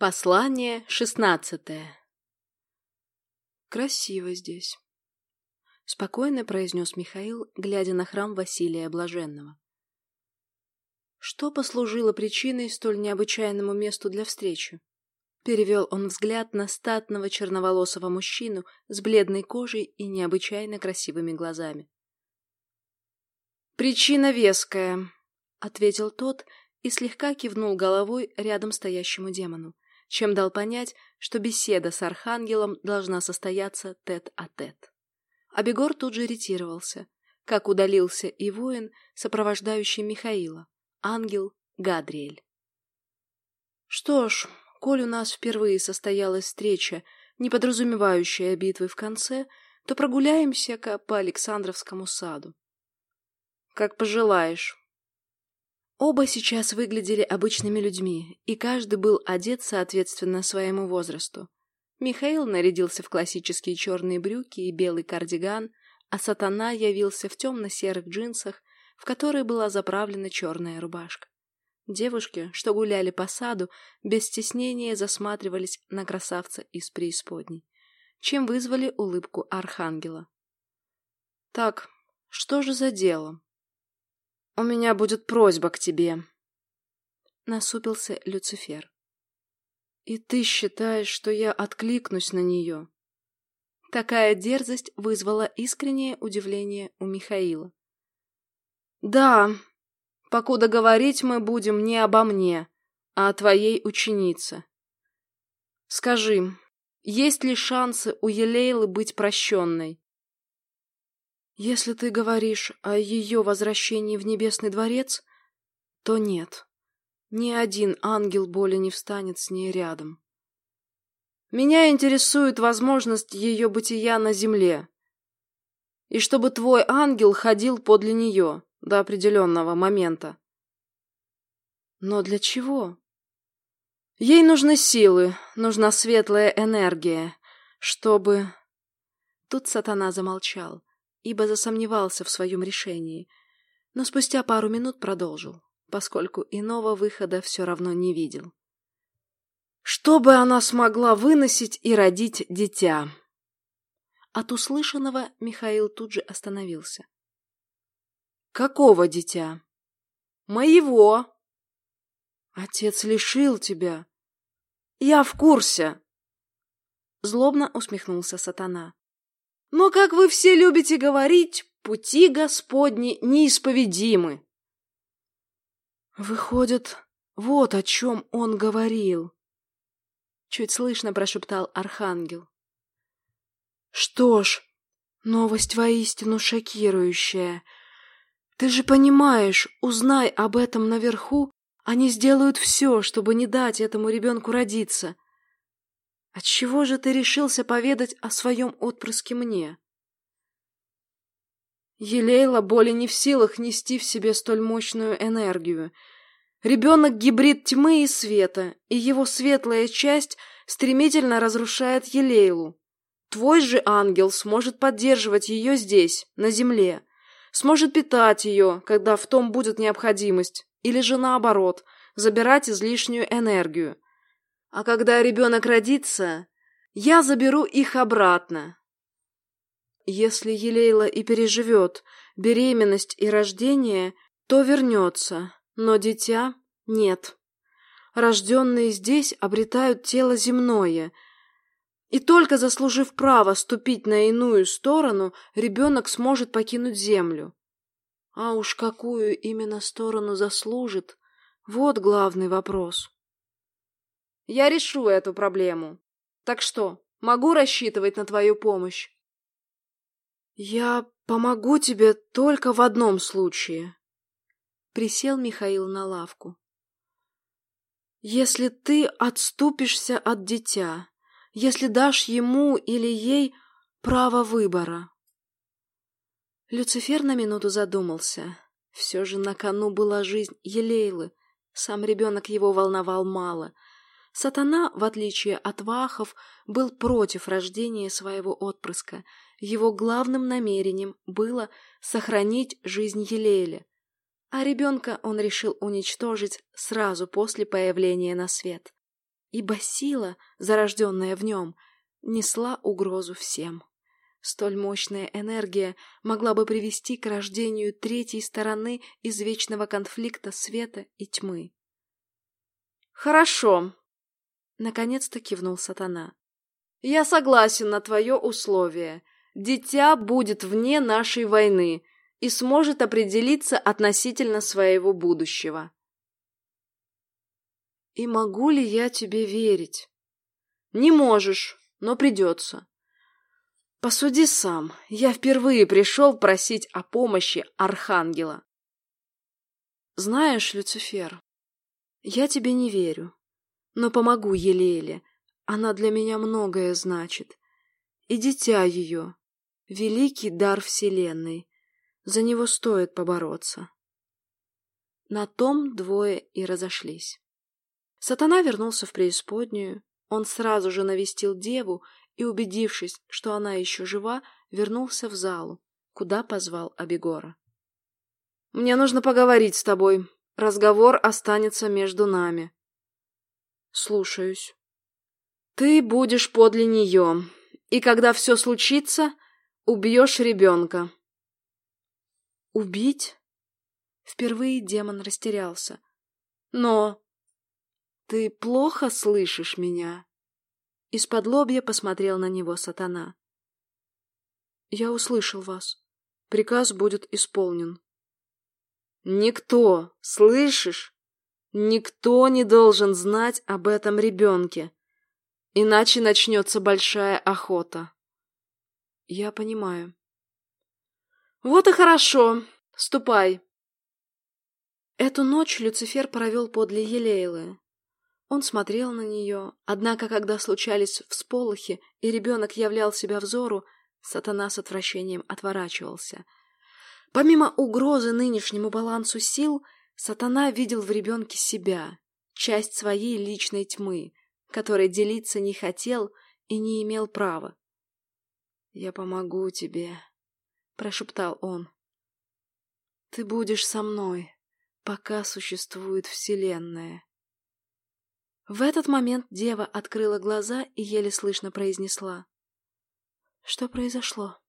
Послание шестнадцатое «Красиво здесь», — спокойно произнес Михаил, глядя на храм Василия Блаженного. Что послужило причиной столь необычайному месту для встречи? Перевел он взгляд на статного черноволосого мужчину с бледной кожей и необычайно красивыми глазами. «Причина веская», — ответил тот и слегка кивнул головой рядом стоящему демону чем дал понять, что беседа с архангелом должна состояться тет-а-тет. -тет. А Бегор тут же ретировался, как удалился и воин, сопровождающий Михаила, ангел Гадриэль. Что ж, коль у нас впервые состоялась встреча, не подразумевающая битвы в конце, то прогуляемся-ка по Александровскому саду. — Как пожелаешь, Оба сейчас выглядели обычными людьми, и каждый был одет соответственно своему возрасту. Михаил нарядился в классические черные брюки и белый кардиган, а сатана явился в темно-серых джинсах, в которые была заправлена черная рубашка. Девушки, что гуляли по саду, без стеснения засматривались на красавца из преисподней, чем вызвали улыбку архангела. «Так, что же за дело?» «У меня будет просьба к тебе», — насупился Люцифер. «И ты считаешь, что я откликнусь на нее?» Такая дерзость вызвала искреннее удивление у Михаила. «Да, покуда говорить мы будем не обо мне, а о твоей ученице. Скажи, есть ли шансы у Елейлы быть прощенной?» Если ты говоришь о ее возвращении в Небесный дворец, то нет. Ни один ангел боли не встанет с ней рядом. Меня интересует возможность ее бытия на земле. И чтобы твой ангел ходил подле нее до определенного момента. Но для чего? Ей нужны силы, нужна светлая энергия, чтобы... Тут сатана замолчал ибо засомневался в своем решении, но спустя пару минут продолжил, поскольку иного выхода все равно не видел. «Чтобы она смогла выносить и родить дитя!» От услышанного Михаил тут же остановился. «Какого дитя?» «Моего!» «Отец лишил тебя!» «Я в курсе!» Злобно усмехнулся сатана. Но, как вы все любите говорить, пути Господни неисповедимы. Выходит, вот о чем он говорил. Чуть слышно прошептал Архангел. Что ж, новость воистину шокирующая. Ты же понимаешь, узнай об этом наверху, они сделают все, чтобы не дать этому ребенку родиться. Отчего же ты решился поведать о своем отпрыске мне? Елейла более не в силах нести в себе столь мощную энергию. Ребенок гибрид тьмы и света, и его светлая часть стремительно разрушает Елейлу. Твой же ангел сможет поддерживать ее здесь, на земле, сможет питать ее, когда в том будет необходимость, или же наоборот, забирать излишнюю энергию. А когда ребенок родится, я заберу их обратно. Если Елейла и переживет беременность и рождение, то вернется, но дитя нет. Рожденные здесь обретают тело земное, и только заслужив право ступить на иную сторону, ребенок сможет покинуть землю. А уж какую именно сторону заслужит, вот главный вопрос. Я решу эту проблему. Так что, могу рассчитывать на твою помощь? Я помогу тебе только в одном случае. Присел Михаил на лавку. Если ты отступишься от дитя, если дашь ему или ей право выбора. Люцифер на минуту задумался. Все же на кону была жизнь Елейлы. Сам ребенок его волновал мало — Сатана, в отличие от Вахов, был против рождения своего отпрыска. Его главным намерением было сохранить жизнь Елеля, а ребенка он решил уничтожить сразу после появления на свет. ибо сила, зарожденная в нем, несла угрозу всем. Столь мощная энергия могла бы привести к рождению третьей стороны из вечного конфликта света и тьмы. «Хорошо», — наконец-то кивнул сатана. «Я согласен на твое условие. Дитя будет вне нашей войны и сможет определиться относительно своего будущего». «И могу ли я тебе верить?» «Не можешь, но придется. Посуди сам, я впервые пришел просить о помощи Архангела. Знаешь, Люцифер, я тебе не верю, но помогу Елеле, она для меня многое значит. И дитя ее, великий дар Вселенной, за него стоит побороться. На том двое и разошлись. Сатана вернулся в преисподнюю, он сразу же навестил деву и, убедившись, что она еще жива, вернулся в залу, куда позвал Абегора. «Мне нужно поговорить с тобой. Разговор останется между нами». «Слушаюсь». «Ты будешь подле нее, и когда все случится, убьешь ребенка». «Убить?» Впервые демон растерялся. «Но...» «Ты плохо слышишь меня?» Из-под лобья посмотрел на него сатана. «Я услышал вас. Приказ будет исполнен». «Никто, слышишь? Никто не должен знать об этом ребенке, иначе начнется большая охота». «Я понимаю». «Вот и хорошо. Ступай». Эту ночь Люцифер провел подле Елейлы, он смотрел на нее, однако, когда случались всполохи, и ребенок являл себя взору, сатана с отвращением отворачивался. Помимо угрозы нынешнему балансу сил, сатана видел в ребенке себя, часть своей личной тьмы, которой делиться не хотел и не имел права. «Я помогу тебе», — прошептал он. «Ты будешь со мной, пока существует Вселенная». В этот момент дева открыла глаза и еле слышно произнесла. «Что произошло?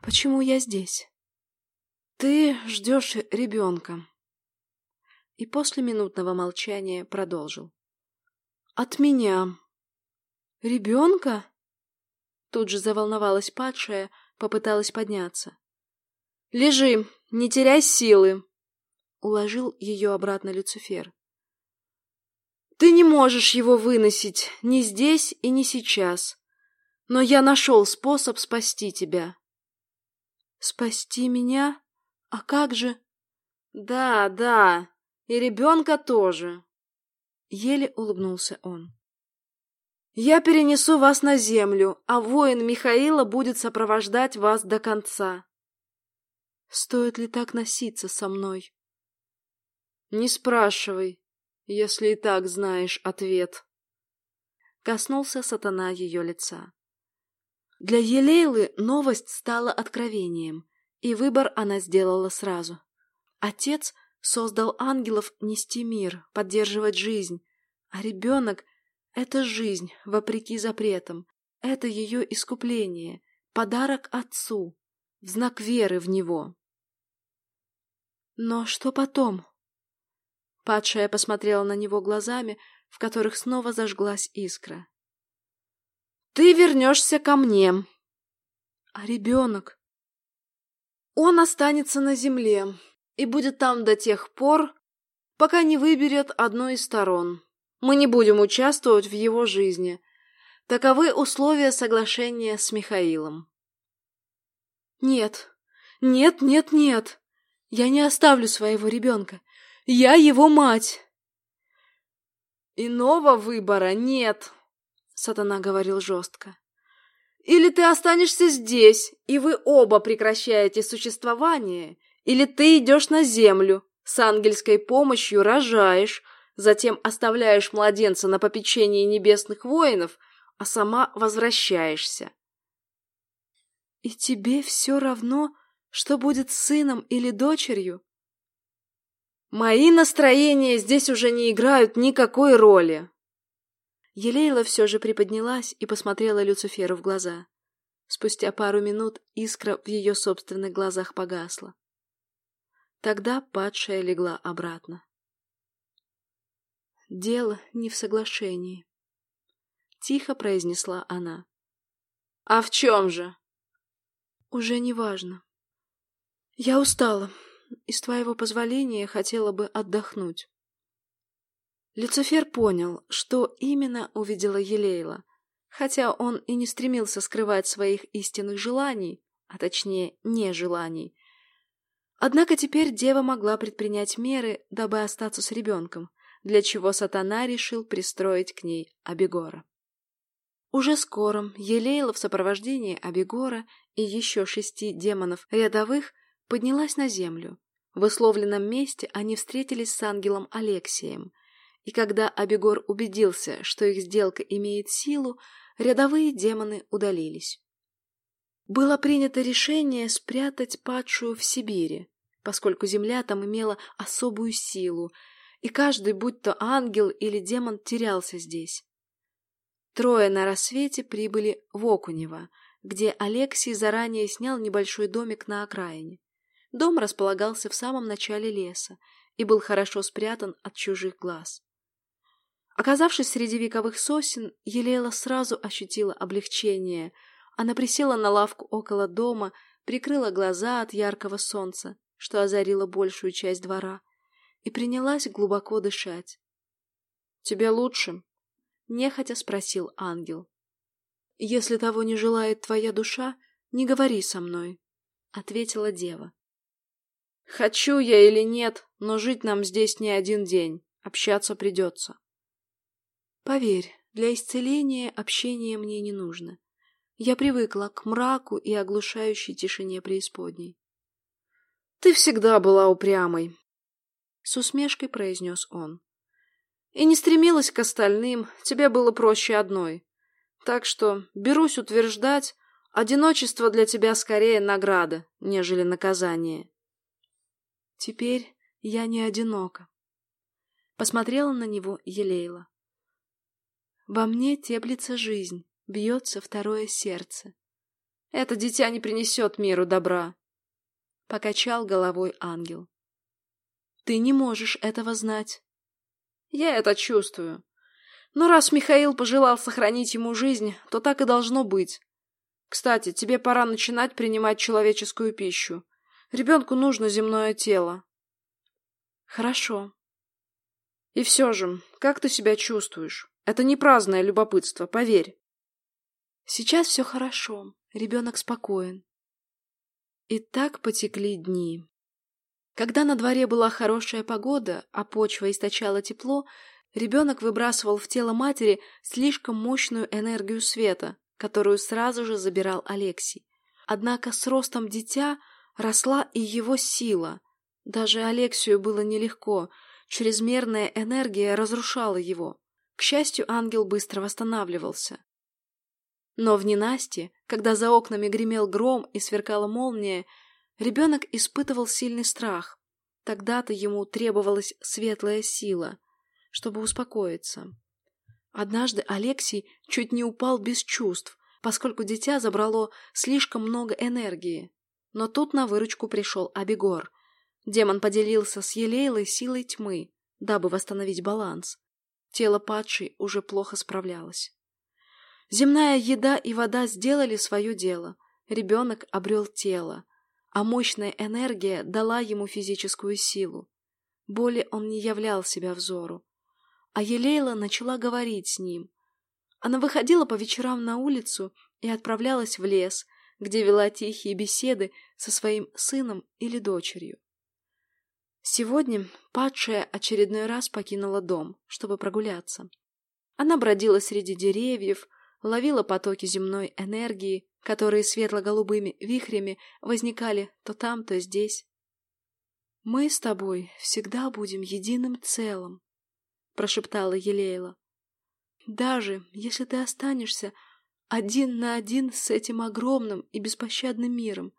Почему я здесь?» «Ты ждешь ребенка». И после минутного молчания продолжил. «От меня». «Ребенка?» Тут же заволновалась падшая, попыталась подняться. «Лежи, не теряй силы!» Уложил ее обратно Люцифер. Ты не можешь его выносить ни здесь и ни сейчас. Но я нашел способ спасти тебя. Спасти меня? А как же? Да, да, и ребенка тоже. Еле улыбнулся он. Я перенесу вас на землю, а воин Михаила будет сопровождать вас до конца. Стоит ли так носиться со мной? Не спрашивай если и так знаешь ответ. Коснулся сатана ее лица. Для Елейлы новость стала откровением, и выбор она сделала сразу. Отец создал ангелов нести мир, поддерживать жизнь, а ребенок — это жизнь, вопреки запретам, это ее искупление, подарок отцу, в знак веры в него. Но что потом? Падшая посмотрела на него глазами, в которых снова зажглась искра. «Ты вернешься ко мне!» «А ребенок?» «Он останется на земле и будет там до тех пор, пока не выберет одну из сторон. Мы не будем участвовать в его жизни. Таковы условия соглашения с Михаилом». «Нет, нет, нет, нет! Я не оставлю своего ребенка. Я его мать!» «Иного выбора нет», — сатана говорил жестко. «Или ты останешься здесь, и вы оба прекращаете существование, или ты идешь на землю, с ангельской помощью рожаешь, затем оставляешь младенца на попечении небесных воинов, а сама возвращаешься». «И тебе все равно, что будет сыном или дочерью?» Мои настроения здесь уже не играют никакой роли. Елейла все же приподнялась и посмотрела Люциферу в глаза. Спустя пару минут искра в ее собственных глазах погасла. Тогда падшая легла обратно. «Дело не в соглашении», — тихо произнесла она. «А в чем же?» «Уже не важно. Я устала, и с твоего позволения хотела бы отдохнуть». Люцифер понял, что именно увидела Елейла, хотя он и не стремился скрывать своих истинных желаний, а точнее нежеланий. Однако теперь дева могла предпринять меры, дабы остаться с ребенком, для чего сатана решил пристроить к ней Абегора. Уже скоро Елейла в сопровождении Абегора и еще шести демонов рядовых поднялась на землю. В условленном месте они встретились с ангелом Алексием – и когда Абегор убедился, что их сделка имеет силу, рядовые демоны удалились. Было принято решение спрятать падшую в Сибири, поскольку земля там имела особую силу, и каждый, будь то ангел или демон, терялся здесь. Трое на рассвете прибыли в Окунево, где Алексий заранее снял небольшой домик на окраине. Дом располагался в самом начале леса и был хорошо спрятан от чужих глаз. Оказавшись среди вековых сосен, Елела сразу ощутила облегчение. Она присела на лавку около дома, прикрыла глаза от яркого солнца, что озарило большую часть двора, и принялась глубоко дышать. — Тебе лучше? — нехотя спросил ангел. — Если того не желает твоя душа, не говори со мной, — ответила дева. — Хочу я или нет, но жить нам здесь не один день, общаться придется. Поверь, для исцеления общение мне не нужно. Я привыкла к мраку и оглушающей тишине преисподней. — Ты всегда была упрямой, — с усмешкой произнес он. — И не стремилась к остальным, тебе было проще одной. Так что, берусь утверждать, одиночество для тебя скорее награда, нежели наказание. Теперь я не одинока. Посмотрела на него Елейла. Во мне теплится жизнь, бьется второе сердце. Это дитя не принесет миру добра. Покачал головой ангел. Ты не можешь этого знать. Я это чувствую. Но раз Михаил пожелал сохранить ему жизнь, то так и должно быть. Кстати, тебе пора начинать принимать человеческую пищу. Ребенку нужно земное тело. Хорошо. И все же, как ты себя чувствуешь? Это не праздное любопытство, поверь. Сейчас все хорошо, ребенок спокоен. И так потекли дни. Когда на дворе была хорошая погода, а почва источала тепло, ребенок выбрасывал в тело матери слишком мощную энергию света, которую сразу же забирал Алексей. Однако с ростом дитя росла и его сила. Даже Алексию было нелегко, чрезмерная энергия разрушала его. К счастью, ангел быстро восстанавливался. Но в ненастье, когда за окнами гремел гром и сверкала молния, ребенок испытывал сильный страх. Тогда-то ему требовалась светлая сила, чтобы успокоиться. Однажды Алексей чуть не упал без чувств, поскольку дитя забрало слишком много энергии. Но тут на выручку пришел Абегор. Демон поделился с Елейлой силой тьмы, дабы восстановить баланс. Тело падшей уже плохо справлялось. Земная еда и вода сделали свое дело. Ребенок обрел тело, а мощная энергия дала ему физическую силу. Боли он не являл себя взору. А Елейла начала говорить с ним. Она выходила по вечерам на улицу и отправлялась в лес, где вела тихие беседы со своим сыном или дочерью. Сегодня падшая очередной раз покинула дом, чтобы прогуляться. Она бродила среди деревьев, ловила потоки земной энергии, которые светло-голубыми вихрями возникали то там, то здесь. «Мы с тобой всегда будем единым целым», — прошептала Елейла. «Даже если ты останешься один на один с этим огромным и беспощадным миром,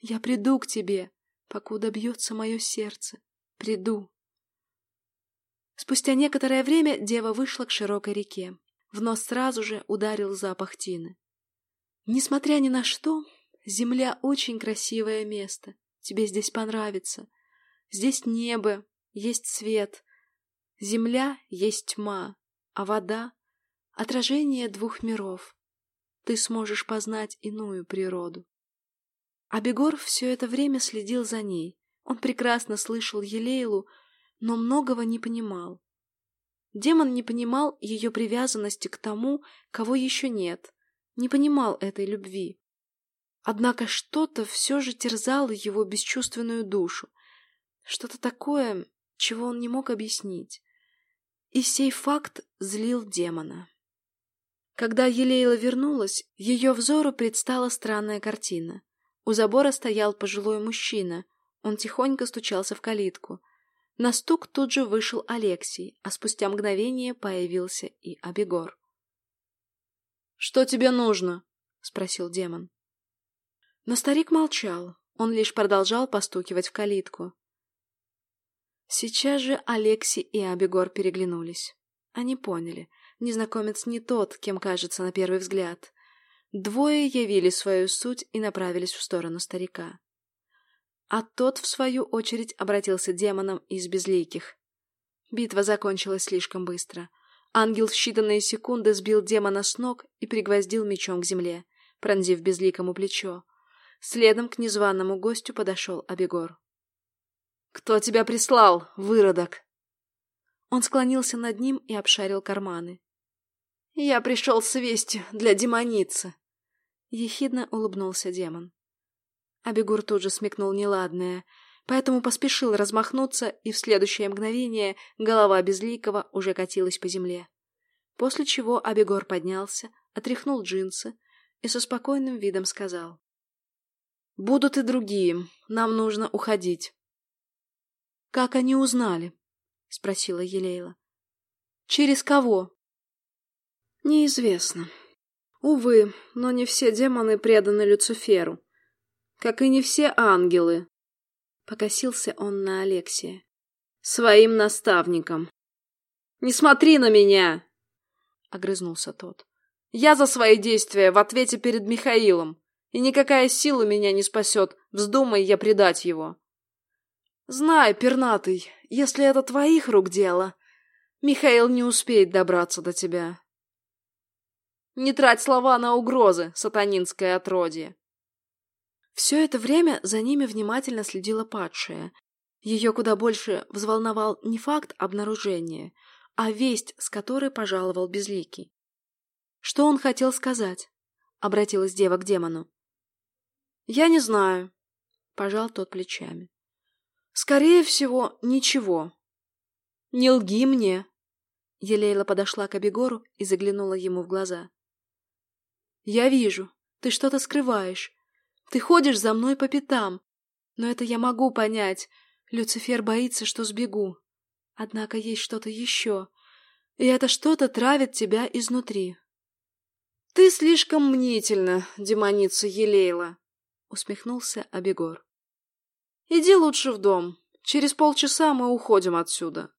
я приду к тебе, покуда бьется мое сердце. Приду. Спустя некоторое время дева вышла к широкой реке. В нос сразу же ударил запах тины. Несмотря ни на что, земля очень красивое место. Тебе здесь понравится. Здесь небо, есть свет. Земля есть тьма, а вода — отражение двух миров. Ты сможешь познать иную природу. А Бегор все это время следил за ней. Он прекрасно слышал Елейлу, но многого не понимал. Демон не понимал ее привязанности к тому, кого еще нет, не понимал этой любви. Однако что-то все же терзало его бесчувственную душу, что-то такое, чего он не мог объяснить. И сей факт злил демона. Когда Елейла вернулась, ее взору предстала странная картина. У забора стоял пожилой мужчина. Он тихонько стучался в калитку. На стук тут же вышел Алексей, а спустя мгновение появился и Абегор. «Что тебе нужно?» — спросил демон. Но старик молчал. Он лишь продолжал постукивать в калитку. Сейчас же Алексей и Абегор переглянулись. Они поняли. Незнакомец не тот, кем кажется на первый взгляд. Двое явили свою суть и направились в сторону старика. А тот, в свою очередь, обратился демоном из безликих. Битва закончилась слишком быстро. Ангел в считанные секунды сбил демона с ног и пригвоздил мечом к земле, пронзив безликому плечо. Следом к незваному гостю подошел Абегор. «Кто тебя прислал, выродок?» Он склонился над ним и обшарил карманы. «Я пришел с вестью для демоницы!» Ехидно улыбнулся демон. Абегур тут же смекнул неладное, поэтому поспешил размахнуться, и в следующее мгновение голова Безликого уже катилась по земле. После чего Абегор поднялся, отряхнул джинсы и со спокойным видом сказал. «Будут и другие. Нам нужно уходить». «Как они узнали?» — спросила Елейла. «Через кого?» «Неизвестно», Увы, но не все демоны преданы Люциферу. Как и не все ангелы. Покосился он на Алексия. Своим наставником. «Не смотри на меня!» Огрызнулся тот. «Я за свои действия в ответе перед Михаилом, и никакая сила меня не спасет, вздумай я предать его. Знай, пернатый, если это твоих рук дело, Михаил не успеет добраться до тебя. Не трать слова на угрозы, сатанинское отродье. Все это время за ними внимательно следила падшая. Ее куда больше взволновал не факт обнаружения, а весть, с которой пожаловал Безликий. «Что он хотел сказать?» — обратилась дева к демону. «Я не знаю», — пожал тот плечами. «Скорее всего, ничего. Не лги мне». Елейла подошла к Абегору и заглянула ему в глаза. Я вижу, ты что-то скрываешь. Ты ходишь за мной по пятам. Но это я могу понять. Люцифер боится, что сбегу. Однако есть что-то еще. И это что-то травит тебя изнутри. Ты слишком мнительна, демоница Елейла, усмехнулся Абегор. Иди лучше в дом. Через полчаса мы уходим отсюда.